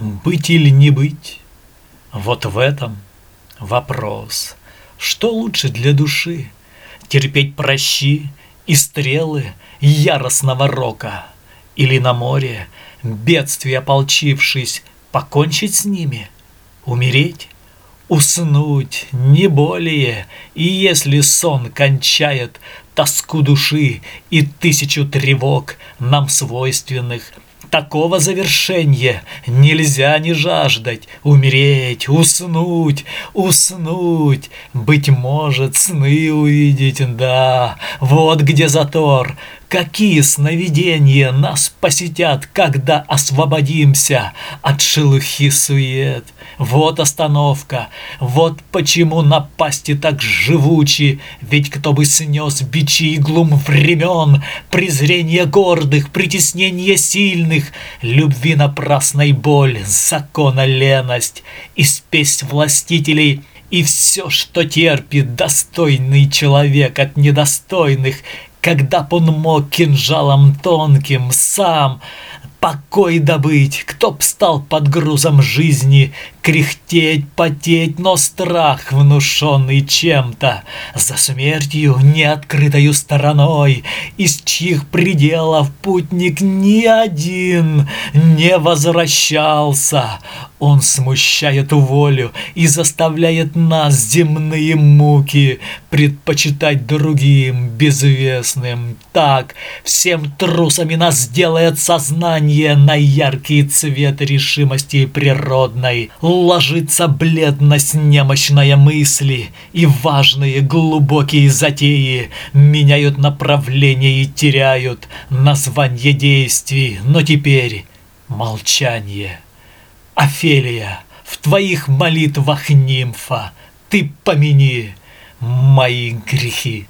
Быть или не быть? Вот в этом вопрос. Что лучше для души? Терпеть прощи и стрелы яростного рока? Или на море, бедствия ополчившись, покончить с ними? Умереть? Уснуть, не более, и если сон кончает тоску души и тысячу тревог нам свойственных, Такого завершения нельзя не жаждать, умереть, уснуть, уснуть, быть может, сны увидеть, да, вот где затор, Какие сновидения нас посетят, когда освободимся от шелухи сует? Вот остановка, вот почему напасти так живучи, ведь кто бы снес бичи и глум времен, презрение гордых, притеснение сильных, любви напрасной боль, закона леность и спесь властителей — и все, что терпит достойный человек от недостойных, когда б он мог кинжалом тонким сам покой добыть, кто б стал под грузом жизни кряхтеть, потеть, но страх, внушенный чем-то, за смертью неоткрытою стороной, из чьих пределов путник ни один не возвращался. Он смущает волю и заставляет нас земные муки предпочитать другим безвестным. Так всем трусами нас делает сознание на яркий цвет решимости природной ложится бледность немощная мысли, и важные глубокие затеи меняют направление и теряют название действий, но теперь молчание. Офелия, в твоих молитвах нимфа, ты помяни мои грехи.